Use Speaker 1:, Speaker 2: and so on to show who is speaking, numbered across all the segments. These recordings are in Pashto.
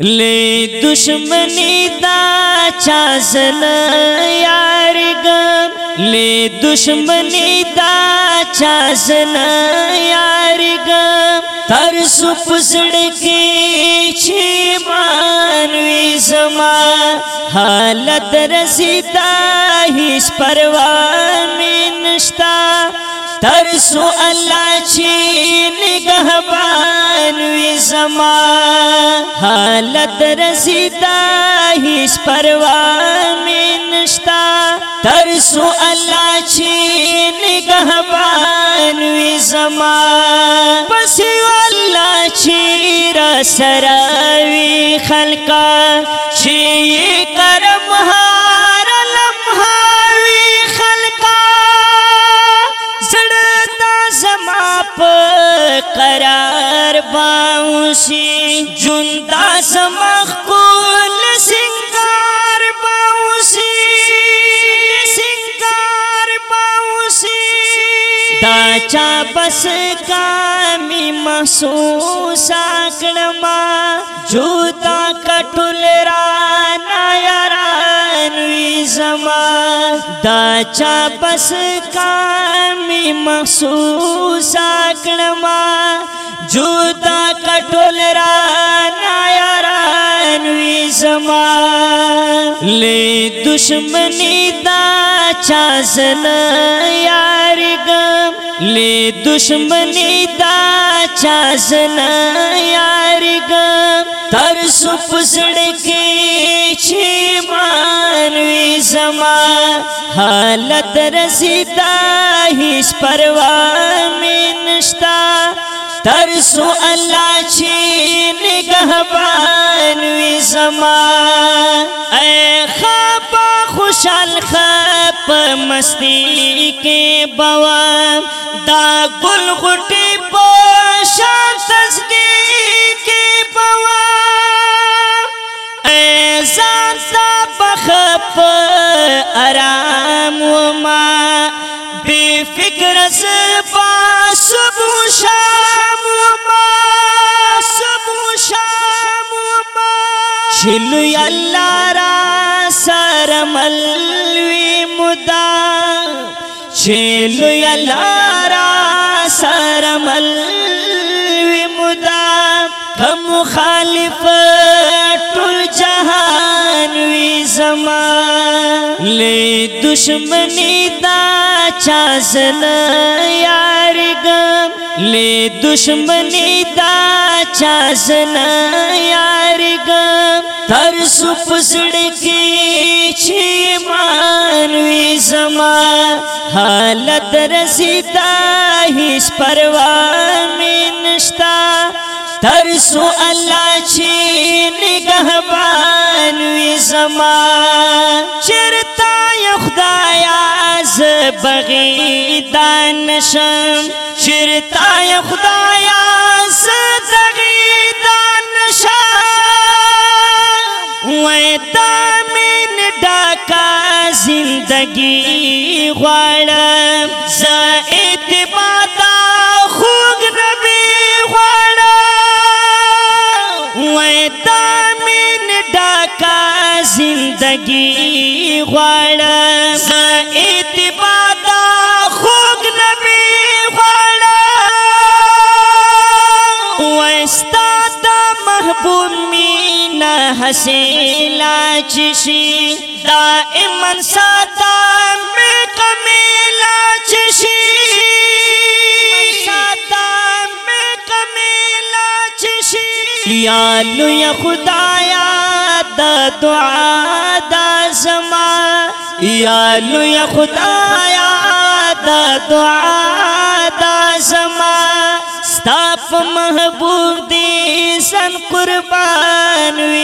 Speaker 1: لی دشمنی دا چازل یارگم لی دشمنی دا چازل یارگم تر سپسڑکی چی مانوی زمان حالت رسیدہ ہیس پروانی نشتا ترسو الله چې نگهبان وي زما حالت رسیدا هیڅ پروا مې نشتا ترسو الله چې نگهبان وي زما پس الله چې را سراوي خلقا چې کرم ها باوسی جندا سمخ کول سنگار باوسی سنگار باوسی دا چا بس کامی محسوس اکڑما جوتا کٹل رانا یاران وی زما دا چا بس کامی محسوس اکڑما لے دشمنی دا چاس یار گم لے دشمنی دا چاس یار گم تر مانوی زما حالت رسیتا ہی پرواہ میں نشتا ترسو اللہ نگہ بانوی زما اے چل خپ مستی کې بوا دا ګل غټي په شان تزګي کې بوا اے ځان تا بخپ آرام و ما بے فکر زبا صبح شام و ما صبح شام و ما شلو الله را سر ملوی مدا چلو یلارا سر ملوی مدا کم مخالف ټول جهان وی زما لې دشمنی دا چا زنه یارګم لی دشمنی دا چاسنا یارګم تر سپسړ کې چې مانوي زما حالت رسیدا هیڅ پروا مې نشتا تر سو الله چې نگهبان وي زما چرتا خدایا ز بغي دانشم چرتا خدایا ز دغي ہنسی چشی دن ساتا میں کمیلا چی ساتا میں کمیلا یا خدایا دع دیا نئی خدایا ستاف محبوب دی سن قربان وی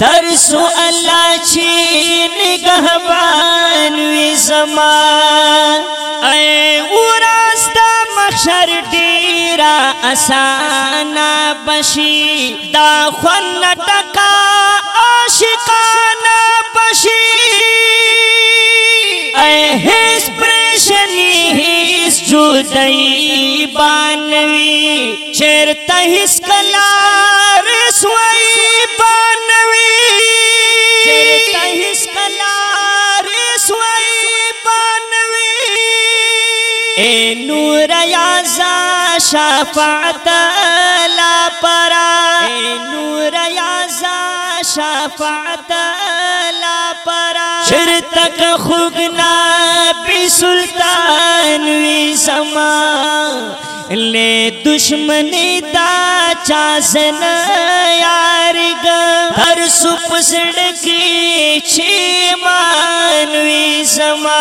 Speaker 1: ترسو الله چې نگهبان وي زما اي وراستا مخشر ډیرا اسانا بشي دا خن تکا عاشقانا بشي اي هیڅ پرشنی هیڅ جدای بانوي چیرته هیڅ کلا رسوا اے نور یازا شفاعت لا پرا اے نور یازا شفاعت لا پرا شر تک خوگنا پی سلطان وی سما لے دشمنی دا چاسن یارگا ہر سپسڑ کی چھیمان وی سما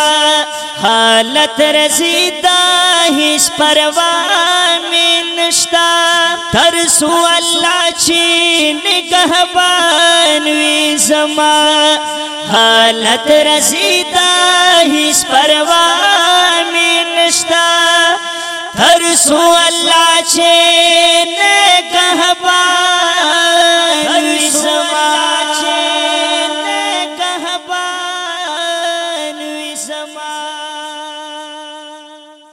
Speaker 1: حالت رسیدا هیڅ پروا مې نشتا تر سو الله چې نگهبان وي زما حالت رسیدا هیڅ پروا مې نشتا تر سو الله چې